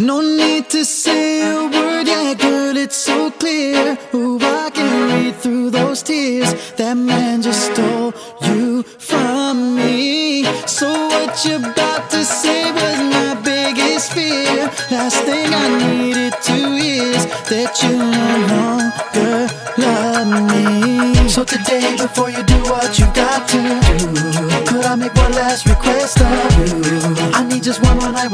No need to say a word, yeah, girl, it's so clear. Ooh, I can read through those tears. That man just stole you from me. So what you're about to say was my biggest fear. Last thing I needed to is that you no longer love me. So today, before you do what you got to do, could I make one last request of you? I need just one more night.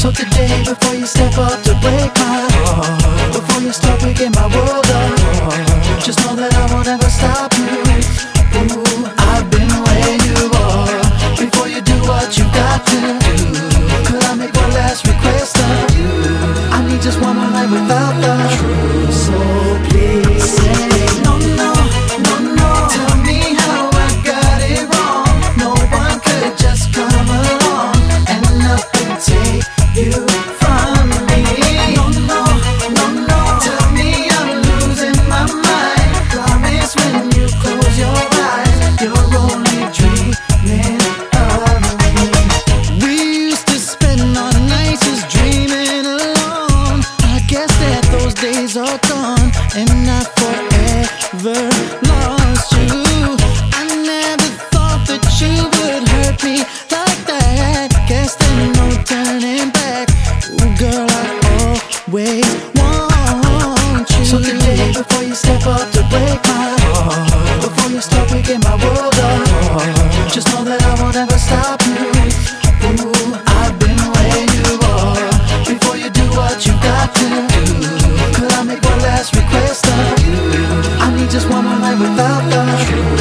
So today, before you step up to break my heart, before you start picking my world up, just know that I won't ever stop you. Ooh, I've been where you are before you do what you got to do. Could I make one last request of you? I need just one more night without the truth. So please. horizonte my without the truth.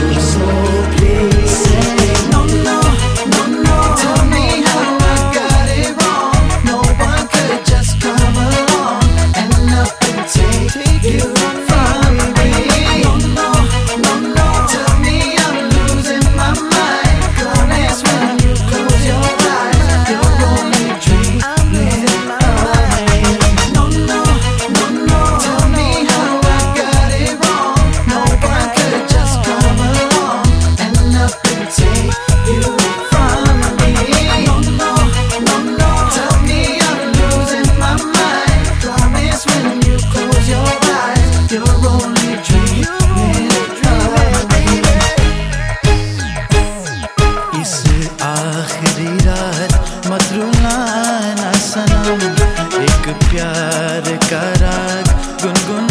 प्यार का राग गुनगुन